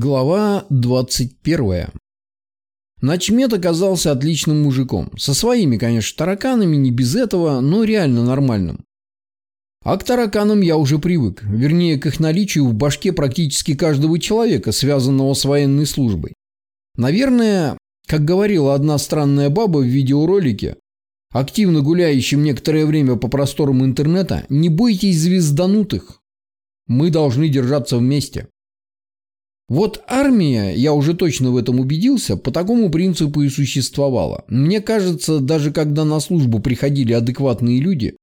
Глава 21. Начмет оказался отличным мужиком. Со своими, конечно, тараканами, не без этого, но реально нормальным. А к тараканам я уже привык. Вернее, к их наличию в башке практически каждого человека, связанного с военной службой. Наверное, как говорила одна странная баба в видеоролике, активно гуляющим некоторое время по просторам интернета, не бойтесь звезданутых. Мы должны держаться вместе. Вот армия, я уже точно в этом убедился, по такому принципу и существовала. Мне кажется, даже когда на службу приходили адекватные люди,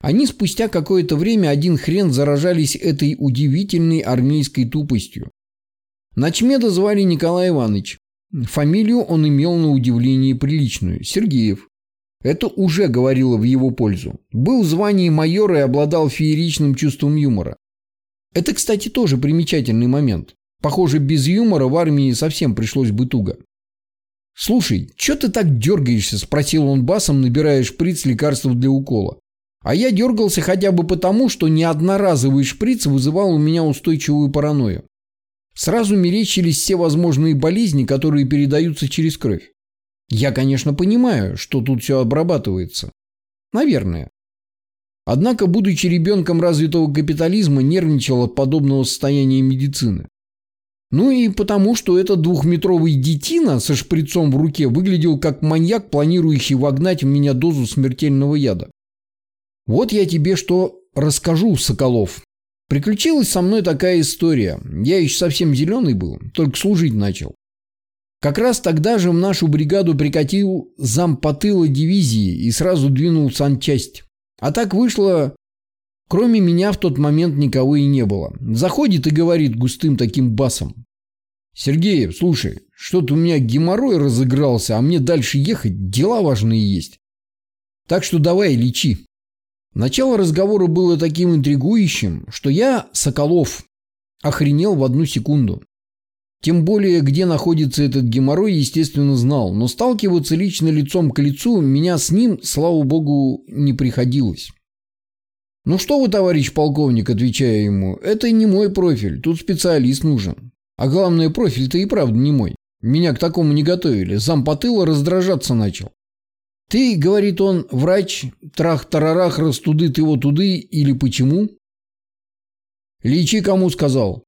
они спустя какое-то время один хрен заражались этой удивительной армейской тупостью. Начмеда звали Николай Иванович. Фамилию он имел на удивление приличную – Сергеев. Это уже говорило в его пользу. Был в звании майора и обладал фееричным чувством юмора. Это, кстати, тоже примечательный момент. Похоже, без юмора в армии совсем пришлось бы туго. «Слушай, что ты так дергаешься?» – спросил он басом, набирая шприц лекарств для укола. А я дергался хотя бы потому, что ни одноразовый шприц вызывал у меня устойчивую паранойю. Сразу мерещились все возможные болезни, которые передаются через кровь. Я, конечно, понимаю, что тут все обрабатывается. Наверное. Однако, будучи ребенком развитого капитализма, нервничал от подобного состояния медицины. Ну и потому, что этот двухметровый детина со шприцом в руке выглядел как маньяк, планирующий вогнать в меня дозу смертельного яда. Вот я тебе что расскажу, Соколов. Приключилась со мной такая история. Я еще совсем зеленый был, только служить начал. Как раз тогда же в нашу бригаду прикатил зампотыла дивизии и сразу двинул санчасть. А так вышло, Кроме меня в тот момент никого и не было. Заходит и говорит густым таким басом. «Сергеев, слушай, что-то у меня геморрой разыгрался, а мне дальше ехать, дела важные есть. Так что давай лечи». Начало разговора было таким интригующим, что я, Соколов, охренел в одну секунду. Тем более, где находится этот геморрой, естественно, знал, но сталкиваться лично лицом к лицу меня с ним, слава богу, не приходилось. «Ну что вы, товарищ полковник», – отвечаю ему, – «это не мой профиль, тут специалист нужен. А главное, профиль-то и правда не мой. Меня к такому не готовили, зампотыла раздражаться начал. Ты, говорит он, врач, трах-тарарах, растудит его туды или почему? Лечи кому сказал.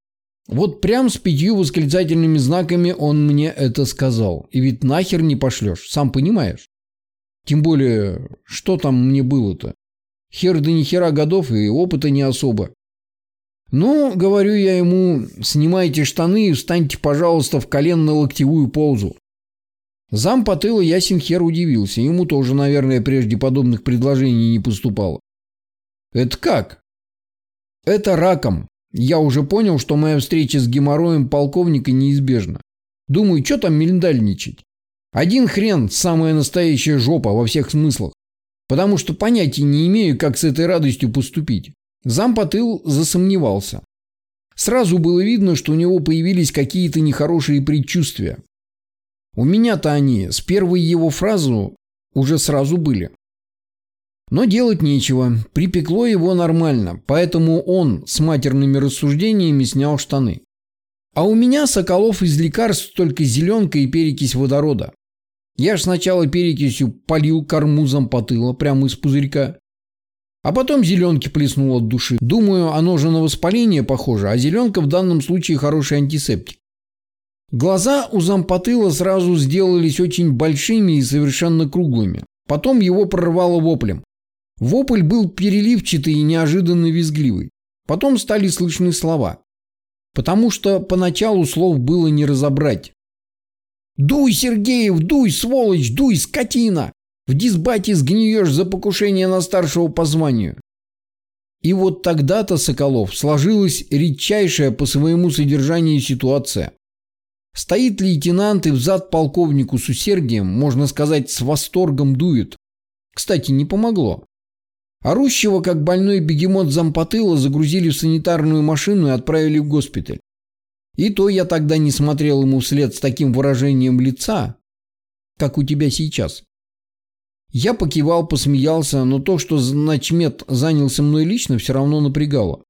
Вот прям с пятью восклицательными знаками он мне это сказал. И ведь нахер не пошлешь, сам понимаешь. Тем более, что там мне было-то? Хер да ни хера годов и опыта не особо. Ну, говорю я ему, снимайте штаны и встаньте, пожалуйста, в коленно-локтевую ползу. Зам по тылу ясен хер удивился. Ему тоже, наверное, прежде подобных предложений не поступало. Это как? Это раком. Я уже понял, что моя встреча с геморроем полковника неизбежна. Думаю, что там миндальничать? Один хрен, самая настоящая жопа во всех смыслах потому что понятия не имею, как с этой радостью поступить. Зампотыл засомневался. Сразу было видно, что у него появились какие-то нехорошие предчувствия. У меня-то они с первой его фразы уже сразу были. Но делать нечего, припекло его нормально, поэтому он с матерными рассуждениями снял штаны. А у меня Соколов из лекарств только зеленка и перекись водорода. Я ж сначала перекисью полил кармузом потыла прямо из пузырька. А потом зеленки плеснул от души. Думаю, оно же на воспаление похоже, а зеленка в данном случае хороший антисептик. Глаза у зампотыла сразу сделались очень большими и совершенно круглыми. Потом его прорвало воплем. Вопль был переливчатый и неожиданно визгливый. Потом стали слышны слова. Потому что поначалу слов было не разобрать. «Дуй, Сергеев, дуй, сволочь, дуй, скотина! В дисбате сгниешь за покушение на старшего по званию!» И вот тогда-то, Соколов, сложилась редчайшая по своему содержанию ситуация. Стоит лейтенант и взад полковнику с усердием, можно сказать, с восторгом дует. Кстати, не помогло. Орущего, как больной бегемот зампотыла, загрузили в санитарную машину и отправили в госпиталь. И то я тогда не смотрел ему вслед с таким выражением лица, как у тебя сейчас. Я покивал, посмеялся, но то, что начмет занялся мной лично, все равно напрягало.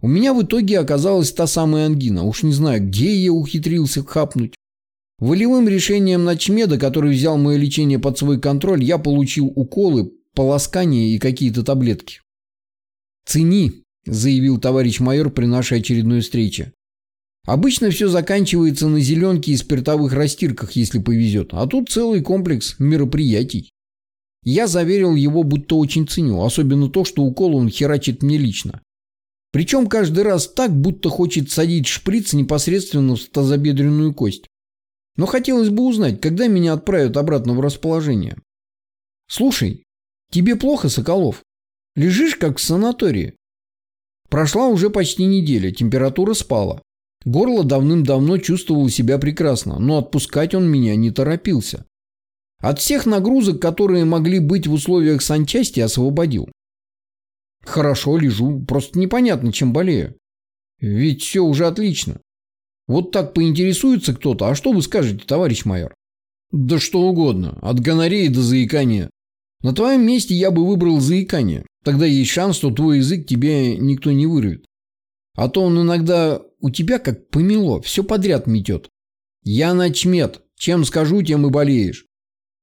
У меня в итоге оказалась та самая ангина. Уж не знаю, где я ухитрился хапнуть. Волевым решением Ночмеда, который взял мое лечение под свой контроль, я получил уколы, полоскание и какие-то таблетки. «Цени», – заявил товарищ майор при нашей очередной встрече. «Обычно все заканчивается на зеленке и спиртовых растирках, если повезет, а тут целый комплекс мероприятий». Я заверил его, будто очень ценю, особенно то, что укол он херачит мне лично. Причем каждый раз так, будто хочет садить шприц непосредственно в тазобедренную кость. Но хотелось бы узнать, когда меня отправят обратно в расположение. Слушай, тебе плохо, Соколов? Лежишь как в санатории. Прошла уже почти неделя, температура спала. Горло давным-давно чувствовало себя прекрасно, но отпускать он меня не торопился. От всех нагрузок, которые могли быть в условиях санчасти, освободил. Хорошо, лежу, просто непонятно, чем болею. Ведь все уже отлично. Вот так поинтересуется кто-то, а что вы скажете, товарищ майор? Да что угодно, от гонореи до заикания. На твоем месте я бы выбрал заикание. Тогда есть шанс, что твой язык тебе никто не вырвет. А то он иногда у тебя как помело, все подряд метет. Я начмет, чем скажу, тем и болеешь.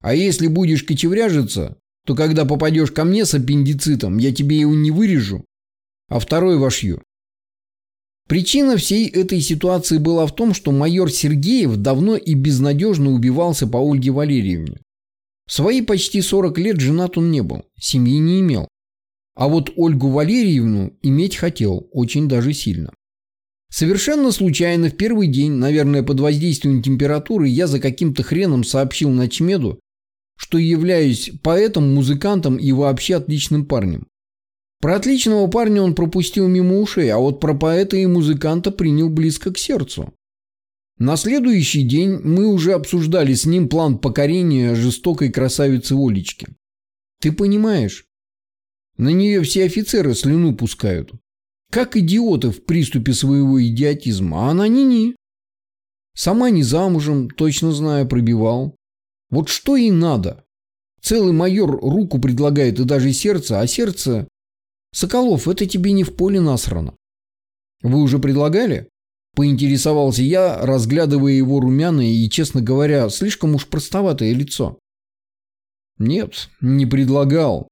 А если будешь кочевряжиться, то когда попадешь ко мне с аппендицитом, я тебе его не вырежу, а второй вошью. Причина всей этой ситуации была в том, что майор Сергеев давно и безнадежно убивался по Ольге Валерьевне. В свои почти 40 лет женат он не был, семьи не имел. А вот Ольгу Валерьевну иметь хотел очень даже сильно. Совершенно случайно в первый день, наверное, под воздействием температуры, я за каким-то хреном сообщил Ночмеду, что являюсь поэтом, музыкантом и вообще отличным парнем. Про отличного парня он пропустил мимо ушей, а вот про поэта и музыканта принял близко к сердцу. На следующий день мы уже обсуждали с ним план покорения жестокой красавицы Олечки. Ты понимаешь? На нее все офицеры слюну пускают. Как идиоты в приступе своего идиотизма, а она ни-ни. Сама не замужем, точно знаю, пробивал. Вот что ей надо? Целый майор руку предлагает и даже сердце, а сердце «Соколов, это тебе не в поле насрано». «Вы уже предлагали?» Поинтересовался я, разглядывая его румяное и, честно говоря, слишком уж простоватое лицо. «Нет, не предлагал.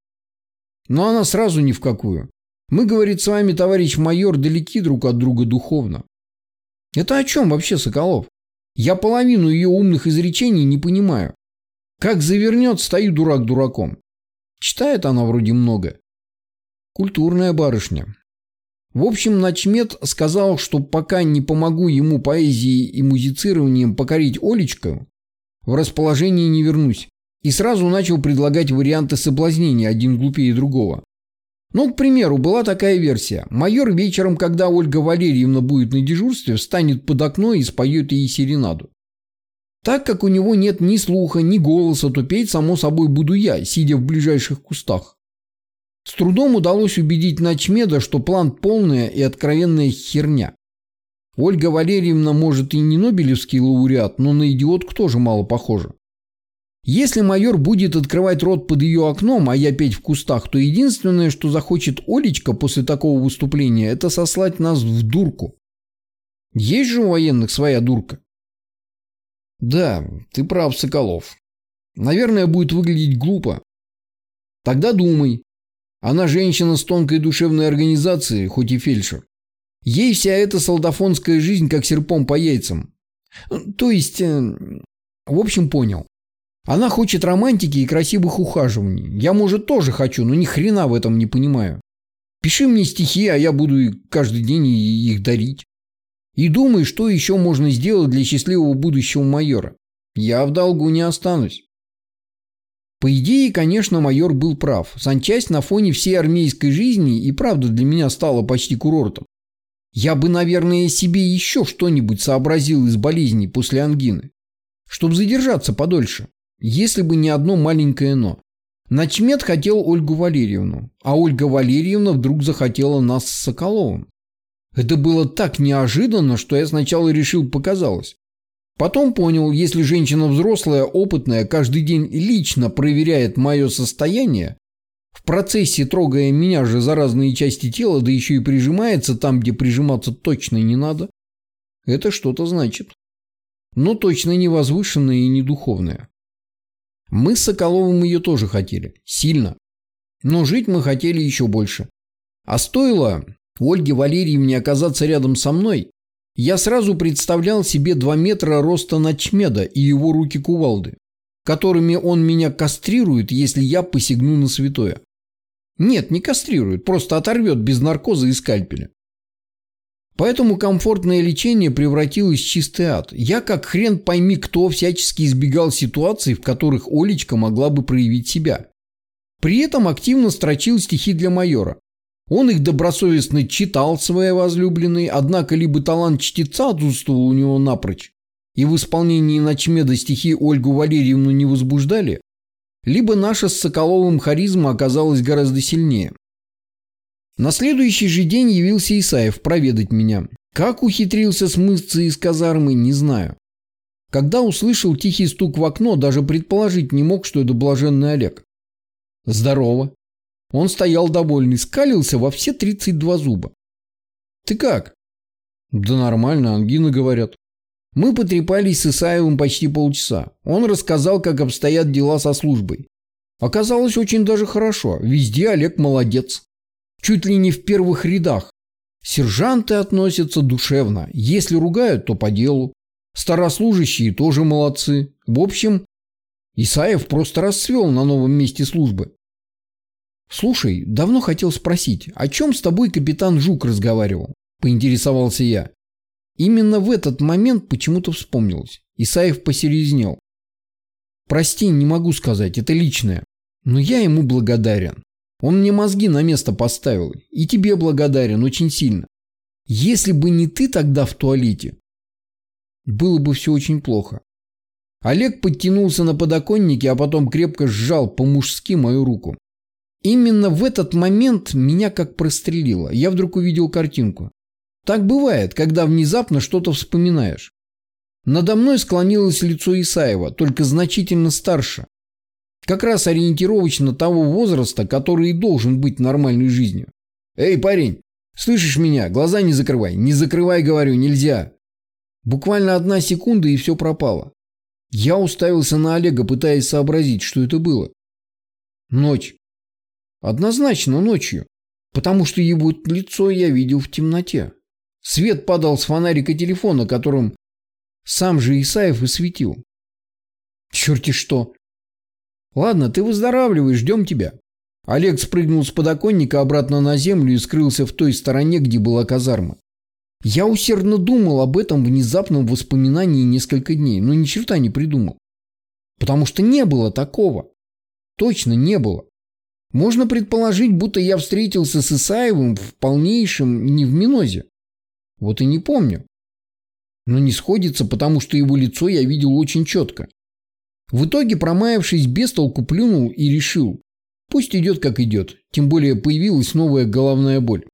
Но она сразу ни в какую. Мы, говорит, с вами, товарищ майор, далеки друг от друга духовно». «Это о чем вообще, Соколов? Я половину ее умных изречений не понимаю. Как завернет, стою дурак дураком. Читает она вроде много. Культурная барышня. В общем, Начмет сказал, что пока не помогу ему поэзией и музицированием покорить Олечку, в расположении не вернусь. И сразу начал предлагать варианты соблазнения, один глупее другого. Ну, к примеру, была такая версия. Майор вечером, когда Ольга Валерьевна будет на дежурстве, встанет под окно и споет ей серенаду. Так как у него нет ни слуха, ни голоса, то петь, само собой, буду я, сидя в ближайших кустах. С трудом удалось убедить Начмеда, что план полная и откровенная херня. Ольга Валерьевна, может, и не Нобелевский лауреат, но на идиотку тоже мало похожа. Если майор будет открывать рот под ее окном, а я петь в кустах, то единственное, что захочет Олечка после такого выступления, это сослать нас в дурку. Есть же у военных своя дурка. Да, ты прав, Соколов. Наверное, будет выглядеть глупо. Тогда думай, она женщина с тонкой душевной организацией, хоть и фельдшер. Ей вся эта солдафонская жизнь как серпом по яйцам. То есть, э, в общем, понял. Она хочет романтики и красивых ухаживаний. Я, может, тоже хочу, но ни хрена в этом не понимаю. Пиши мне стихи, а я буду каждый день их дарить. И думай, что еще можно сделать для счастливого будущего майора. Я в долгу не останусь. По идее, конечно, майор был прав. Санчасть на фоне всей армейской жизни и правда для меня стала почти курортом. Я бы, наверное, себе еще что-нибудь сообразил из болезней после ангины, чтобы задержаться подольше, если бы не одно маленькое «но». Начмет хотел Ольгу Валерьевну, а Ольга Валерьевна вдруг захотела нас с Соколовым. Это было так неожиданно, что я сначала решил показалось. Потом понял, если женщина взрослая, опытная, каждый день лично проверяет мое состояние, в процессе трогая меня же за разные части тела, да еще и прижимается там, где прижиматься точно не надо, это что-то значит. Но точно не возвышенное и не духовное. Мы с Соколовым ее тоже хотели. Сильно. Но жить мы хотели еще больше. А стоило Ольге Валерьевне оказаться рядом со мной, я сразу представлял себе два метра роста Ночмеда и его руки-кувалды, которыми он меня кастрирует, если я посягну на святое. Нет, не кастрирует, просто оторвет без наркоза и скальпеля. Поэтому комфортное лечение превратилось в чистый ад. Я, как хрен пойми кто, всячески избегал ситуаций, в которых Олечка могла бы проявить себя. При этом активно строчил стихи для майора. Он их добросовестно читал своей возлюбленной, однако либо талант чтеца отсутствовал у него напрочь, и в исполнении Ночмеда стихи Ольгу Валерьевну не возбуждали, либо наша с Соколовым харизма оказалась гораздо сильнее. На следующий же день явился Исаев проведать меня. Как ухитрился смыться из казармы, не знаю. Когда услышал тихий стук в окно, даже предположить не мог, что это блаженный Олег. Здорово. Он стоял довольный, скалился во все 32 зуба. Ты как? Да нормально, ангина говорят. Мы потрепались с Исаевым почти полчаса. Он рассказал, как обстоят дела со службой. Оказалось очень даже хорошо. Везде Олег молодец. Чуть ли не в первых рядах. Сержанты относятся душевно. Если ругают, то по делу. Старослужащие тоже молодцы. В общем, Исаев просто расцвел на новом месте службы. «Слушай, давно хотел спросить, о чем с тобой капитан Жук разговаривал?» – поинтересовался я. Именно в этот момент почему-то вспомнилось. Исаев посерьезнел. «Прости, не могу сказать, это личное. Но я ему благодарен. Он мне мозги на место поставил. И тебе благодарен очень сильно. Если бы не ты тогда в туалете, было бы все очень плохо». Олег подтянулся на подоконнике, а потом крепко сжал по-мужски мою руку. Именно в этот момент меня как прострелило. Я вдруг увидел картинку. Так бывает, когда внезапно что-то вспоминаешь. Надо мной склонилось лицо Исаева, только значительно старше. Как раз ориентировочно того возраста, который и должен быть нормальной жизнью. «Эй, парень, слышишь меня? Глаза не закрывай. Не закрывай, говорю, нельзя». Буквально одна секунда, и все пропало. Я уставился на Олега, пытаясь сообразить, что это было. Ночь. Однозначно ночью, потому что его лицо я видел в темноте. Свет падал с фонарика телефона, которым сам же Исаев и светил. Черти что. Ладно, ты выздоравливай, ждем тебя. Олег спрыгнул с подоконника обратно на землю и скрылся в той стороне, где была казарма. Я усердно думал об этом внезапном воспоминании несколько дней, но ни черта не придумал. Потому что не было такого. Точно не было. Можно предположить, будто я встретился с Исаевым в полнейшем не в минозе. Вот и не помню. Но не сходится, потому что его лицо я видел очень четко. В итоге, промаявшись без толку, плюнул и решил. Пусть идет как идет, тем более появилась новая головная боль.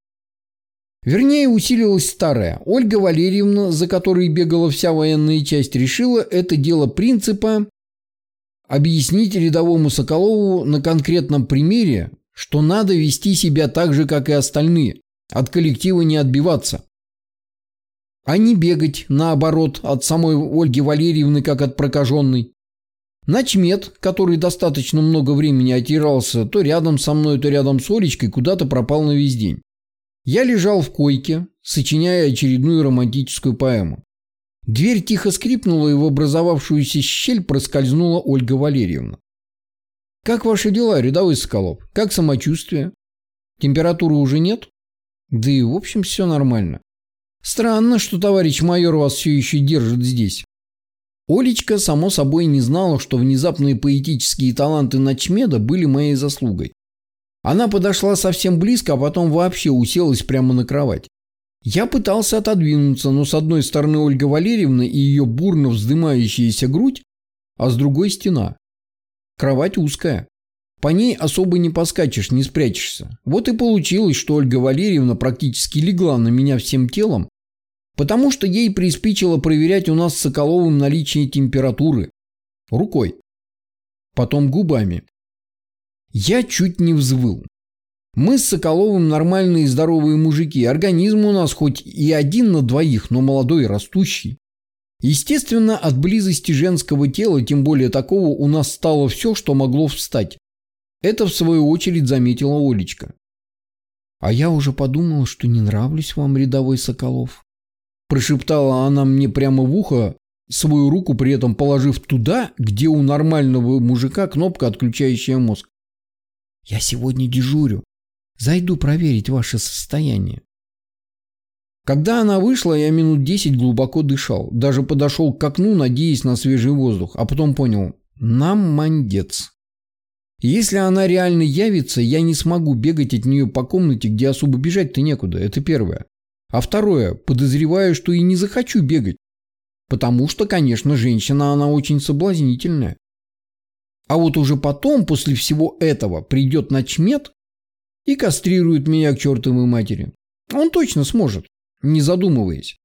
Вернее, усилилась старая. Ольга Валерьевна, за которой бегала вся военная часть, решила это дело принципа объяснить рядовому Соколову на конкретном примере, что надо вести себя так же, как и остальные, от коллектива не отбиваться. А не бегать, наоборот, от самой Ольги Валерьевны, как от прокаженной. Начмет, который достаточно много времени отирался то рядом со мной, то рядом с Олечкой, куда-то пропал на весь день. Я лежал в койке, сочиняя очередную романтическую поэму. Дверь тихо скрипнула, и в образовавшуюся щель проскользнула Ольга Валерьевна. «Как ваши дела, рядовой Соколов? Как самочувствие? Температуры уже нет?» «Да и в общем все нормально. Странно, что товарищ майор вас все еще держит здесь». Олечка, само собой, не знала, что внезапные поэтические таланты Начмеда были моей заслугой. Она подошла совсем близко, а потом вообще уселась прямо на кровать. Я пытался отодвинуться, но с одной стороны Ольга Валерьевна и ее бурно вздымающаяся грудь, а с другой стена. Кровать узкая. По ней особо не поскачешь, не спрячешься. Вот и получилось, что Ольга Валерьевна практически легла на меня всем телом, потому что ей приспичило проверять у нас с Соколовым наличие температуры. Рукой. Потом губами. Я чуть не взвыл. Мы с Соколовым нормальные здоровые мужики. Организм у нас хоть и один на двоих, но молодой и растущий. Естественно, от близости женского тела, тем более такого, у нас стало все, что могло встать. Это, в свою очередь, заметила Олечка. «А я уже подумала, что не нравлюсь вам, рядовой Соколов». Прошептала она мне прямо в ухо, свою руку при этом положив туда, где у нормального мужика кнопка, отключающая мозг. «Я сегодня дежурю. Зайду проверить ваше состояние». Когда она вышла, я минут десять глубоко дышал. Даже подошел к окну, надеясь на свежий воздух. А потом понял – нам мандец. Если она реально явится, я не смогу бегать от нее по комнате, где особо бежать-то некуда. Это первое. А второе, подозреваю, что и не захочу бегать. Потому что, конечно, женщина, она очень соблазнительная. А вот уже потом, после всего этого, придет начмет и кастрирует меня к чертовой матери. Он точно сможет, не задумываясь.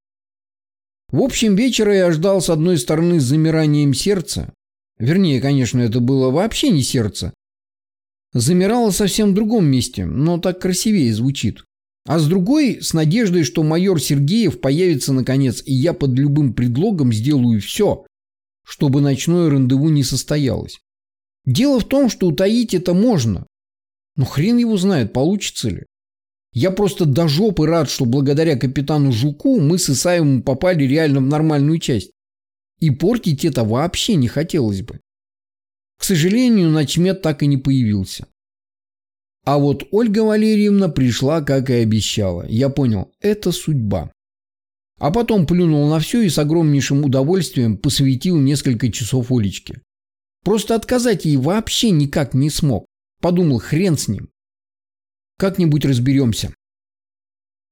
В общем, вечера я ждал с одной стороны с замиранием сердца. Вернее, конечно, это было вообще не сердце. Замирало совсем в другом месте, но так красивее звучит. А с другой, с надеждой, что майор Сергеев появится наконец, и я под любым предлогом сделаю все, чтобы ночное рандеву не состоялось. Дело в том, что утаить это можно. Но хрен его знает, получится ли. Я просто до жопы рад, что благодаря капитану Жуку мы с Исаевым попали реально в нормальную часть. И портить это вообще не хотелось бы. К сожалению, начмет так и не появился. А вот Ольга Валерьевна пришла, как и обещала. Я понял, это судьба. А потом плюнул на все и с огромнейшим удовольствием посвятил несколько часов Олечке. Просто отказать ей вообще никак не смог. Подумал, хрен с ним. Как-нибудь разберемся.